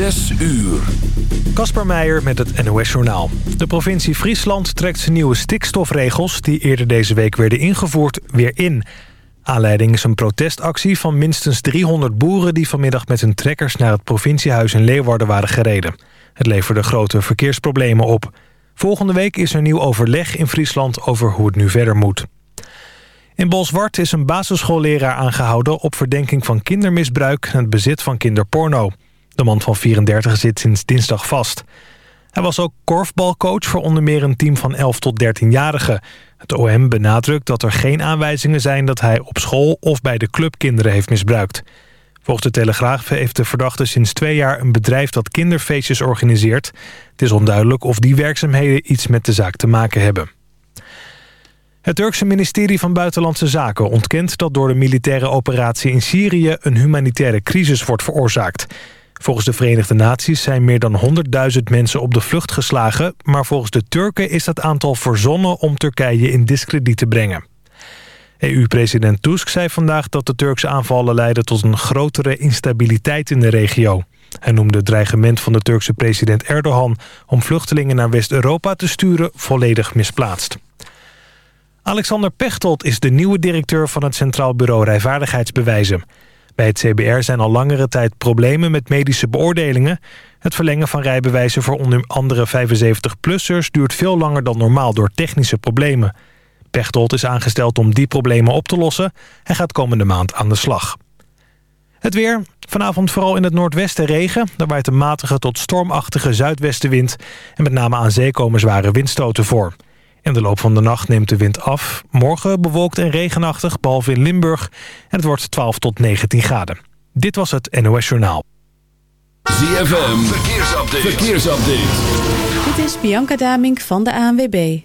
Zes uur. Kasper Meijer met het NOS-journaal. De provincie Friesland trekt zijn nieuwe stikstofregels... die eerder deze week werden ingevoerd, weer in. Aanleiding is een protestactie van minstens 300 boeren... die vanmiddag met hun trekkers naar het provinciehuis in Leeuwarden waren gereden. Het leverde grote verkeersproblemen op. Volgende week is er nieuw overleg in Friesland over hoe het nu verder moet. In Bolsward is een basisschoolleraar aangehouden... op verdenking van kindermisbruik en het bezit van kinderporno. De man van 34 zit sinds dinsdag vast. Hij was ook korfbalcoach voor onder meer een team van 11 tot 13-jarigen. Het OM benadrukt dat er geen aanwijzingen zijn... dat hij op school of bij de club kinderen heeft misbruikt. Volgens de Telegraaf heeft de verdachte sinds twee jaar... een bedrijf dat kinderfeestjes organiseert. Het is onduidelijk of die werkzaamheden iets met de zaak te maken hebben. Het Turkse ministerie van Buitenlandse Zaken ontkent dat door de militaire operatie in Syrië een humanitaire crisis wordt veroorzaakt. Volgens de Verenigde Naties zijn meer dan 100.000 mensen op de vlucht geslagen... maar volgens de Turken is dat aantal verzonnen om Turkije in discrediet te brengen. EU-president Tusk zei vandaag dat de Turkse aanvallen leiden tot een grotere instabiliteit in de regio. Hij noemde het dreigement van de Turkse president Erdogan om vluchtelingen naar West-Europa te sturen volledig misplaatst. Alexander Pechtold is de nieuwe directeur van het Centraal Bureau Rijvaardigheidsbewijzen. Bij het CBR zijn al langere tijd problemen met medische beoordelingen. Het verlengen van rijbewijzen voor onder andere 75-plussers... duurt veel langer dan normaal door technische problemen. Pechtold is aangesteld om die problemen op te lossen. Hij gaat komende maand aan de slag. Het weer. Vanavond vooral in het noordwesten regen. Daar waait een matige tot stormachtige zuidwestenwind. En met name aan zee komen zware windstoten voor. In de loop van de nacht neemt de wind af. Morgen bewolkt en regenachtig, behalve in Limburg. En het wordt 12 tot 19 graden. Dit was het NOS Journaal. ZFM, verkeersupdate. verkeersupdate. Dit is Bianca Damink van de ANWB.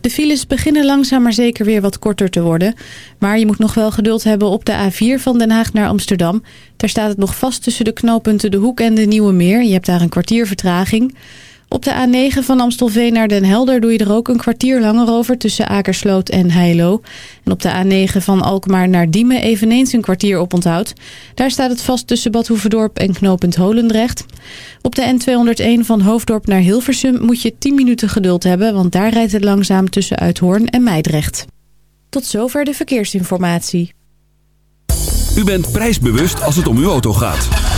De files beginnen langzaam maar zeker weer wat korter te worden. Maar je moet nog wel geduld hebben op de A4 van Den Haag naar Amsterdam. Daar staat het nog vast tussen de knooppunten De Hoek en de Nieuwe Meer. Je hebt daar een kwartier vertraging... Op de A9 van Amstelveen naar Den Helder doe je er ook een kwartier langer over tussen Akersloot en Heilo. En op de A9 van Alkmaar naar Diemen eveneens een kwartier op onthoud. Daar staat het vast tussen Bad Hoeverdorp en knooppunt Holendrecht. Op de N201 van Hoofddorp naar Hilversum moet je 10 minuten geduld hebben, want daar rijdt het langzaam tussen Uithoorn en Meidrecht. Tot zover de verkeersinformatie. U bent prijsbewust als het om uw auto gaat.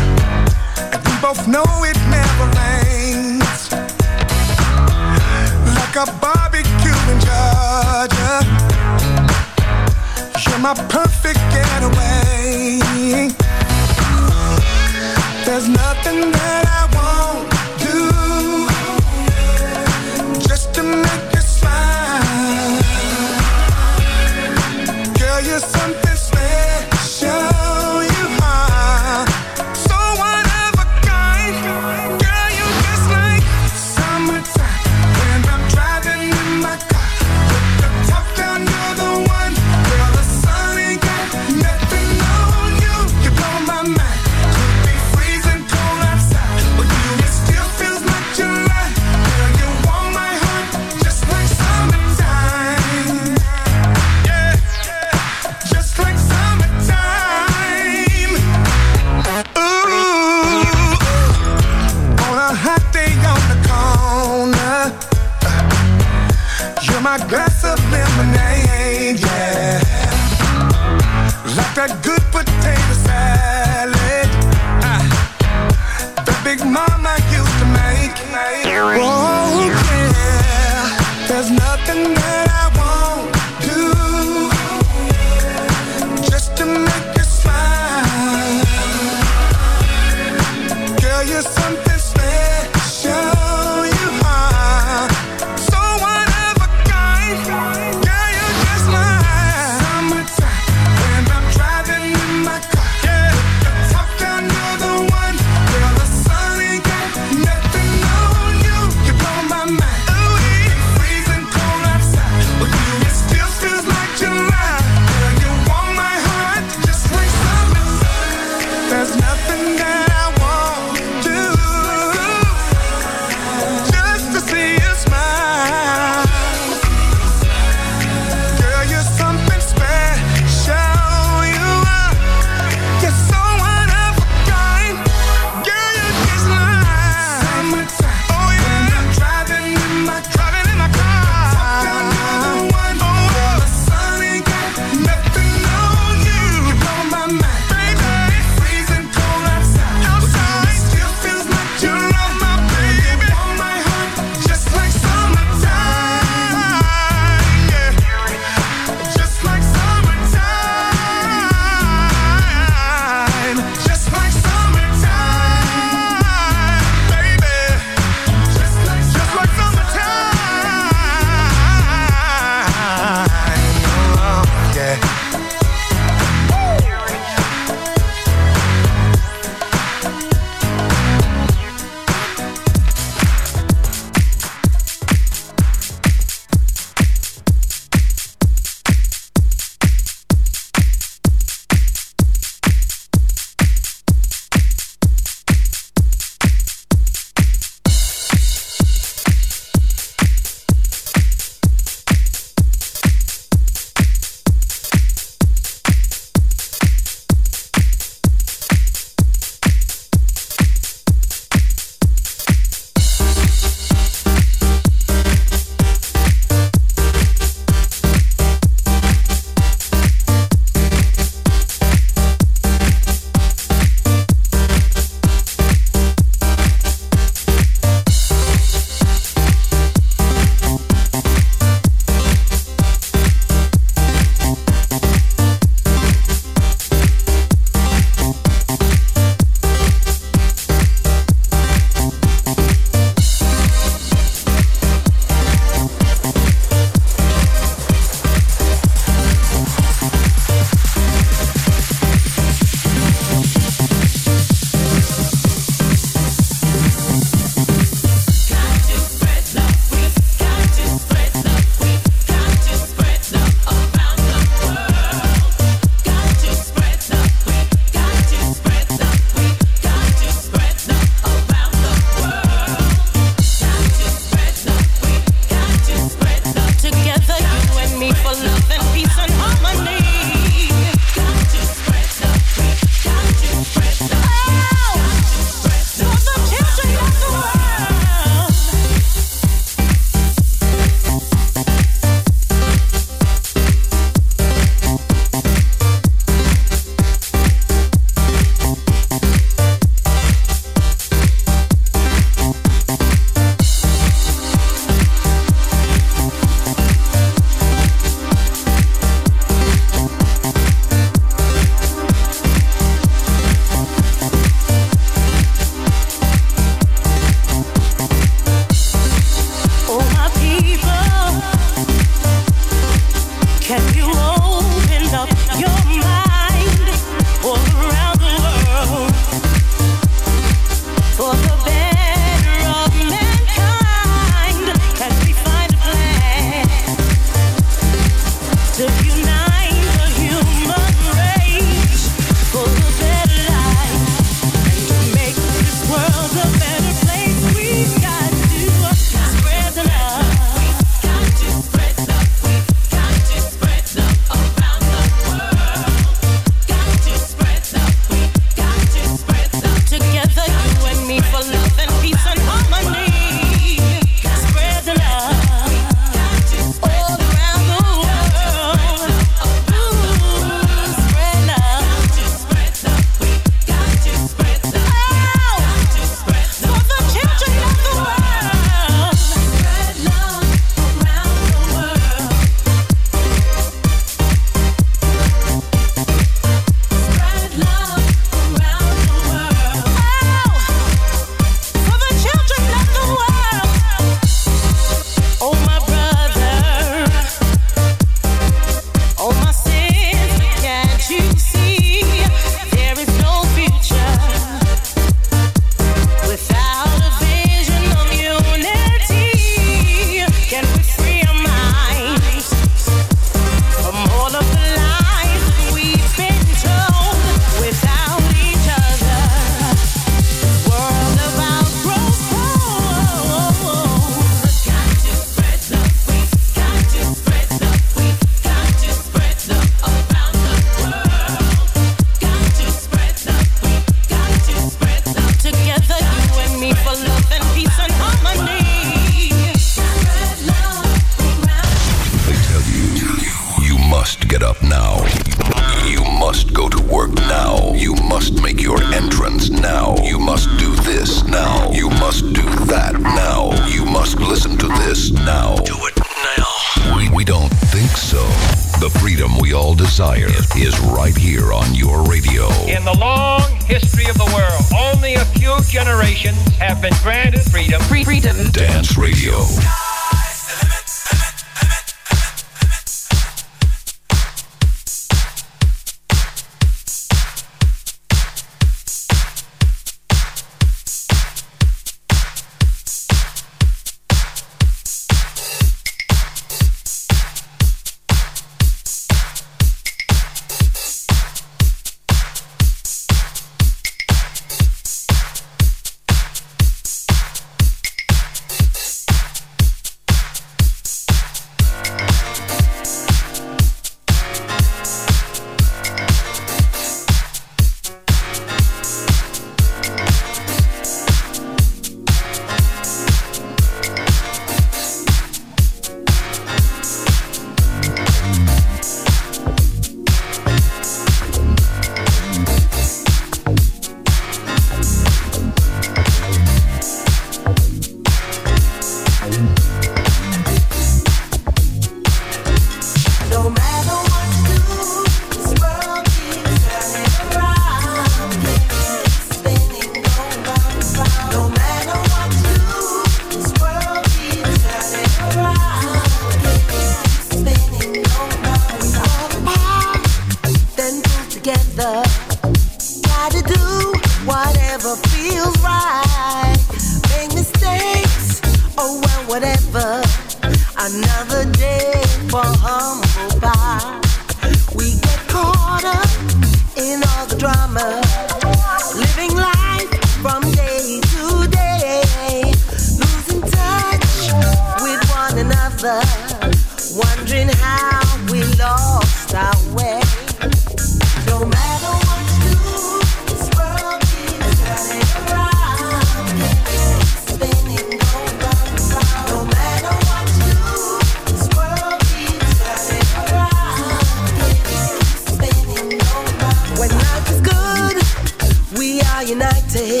we are united.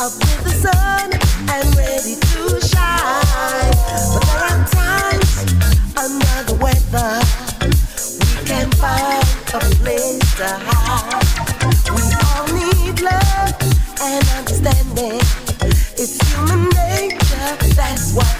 Up with the sun and ready to shine. But there are times under the weather we can find a place to hide. We all need love and understanding. It's human nature, that's why.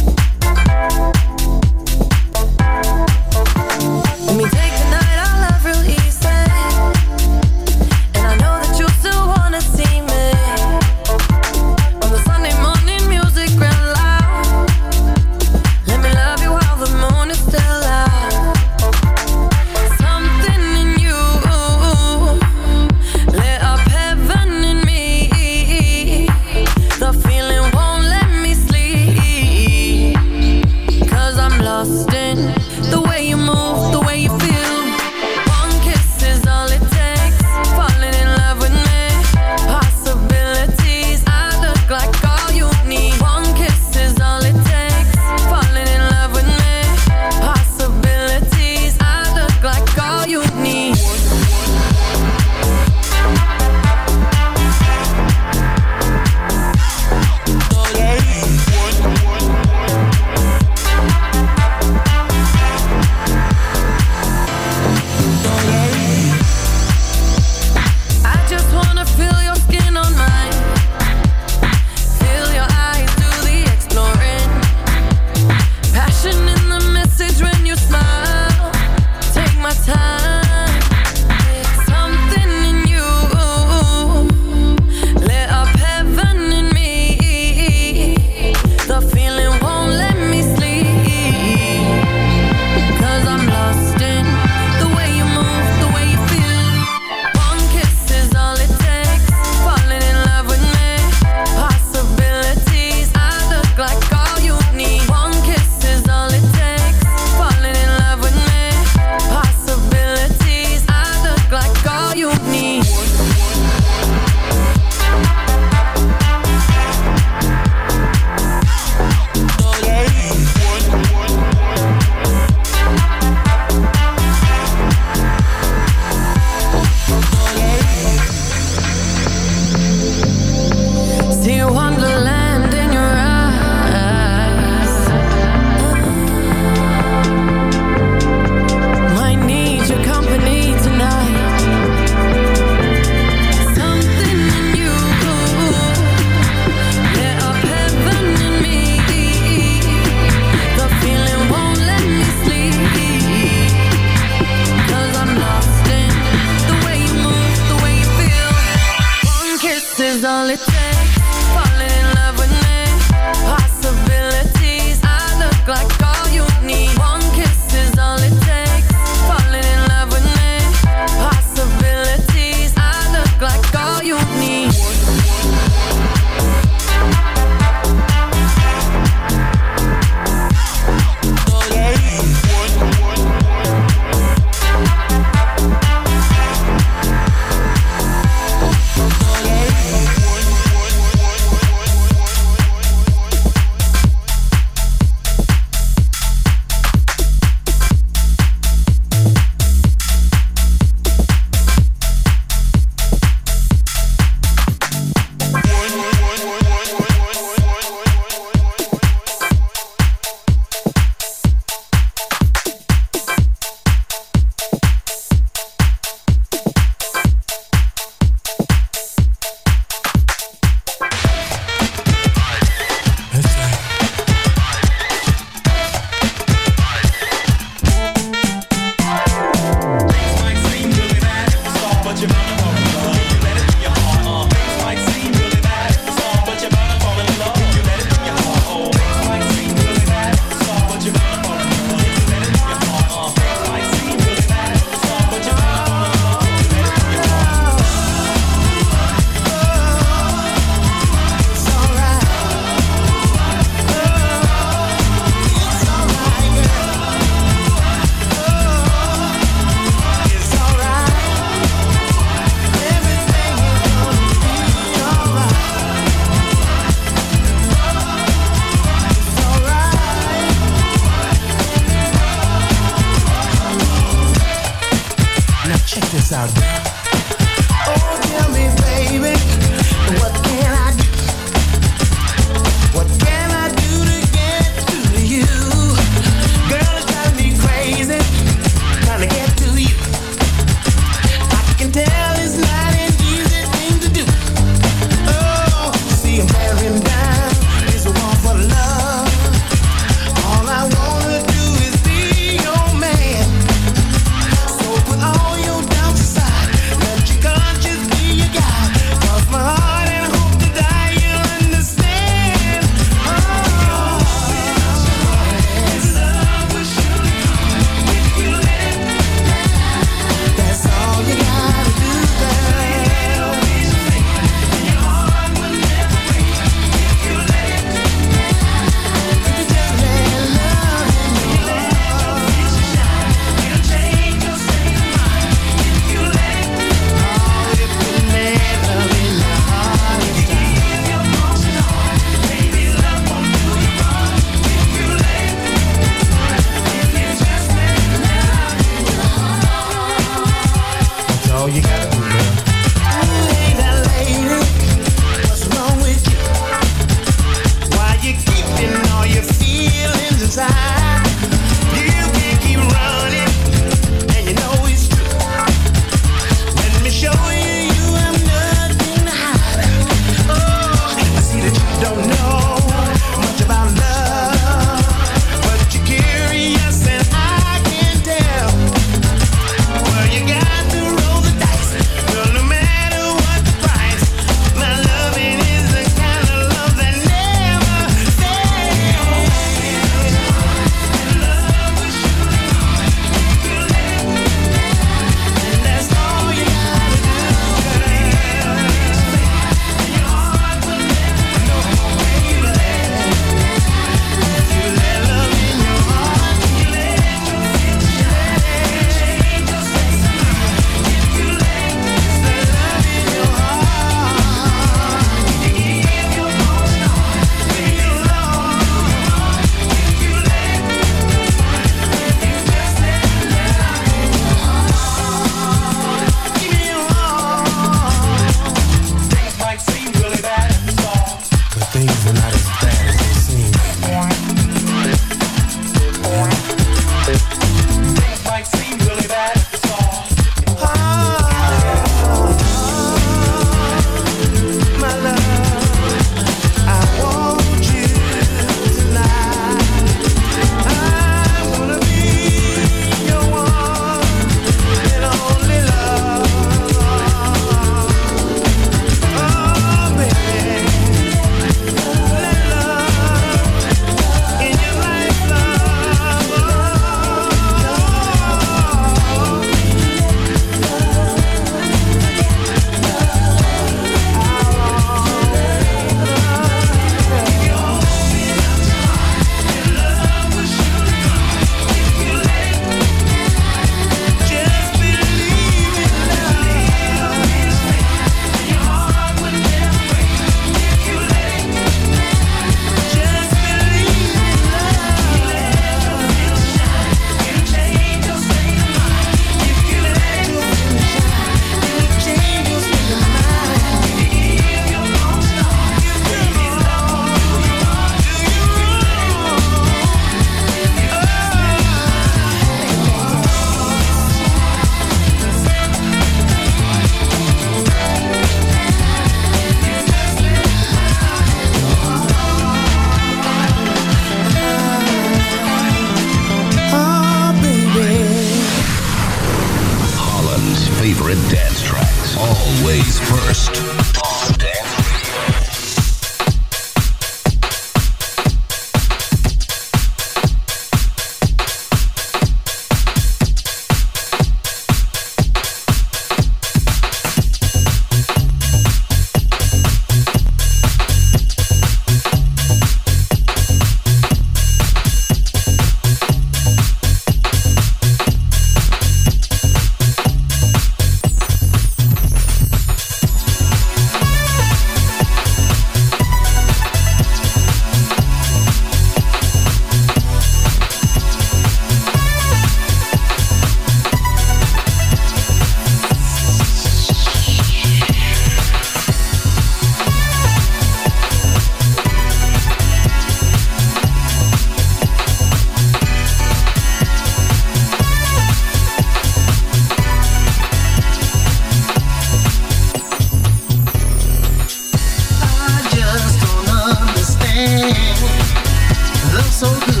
so good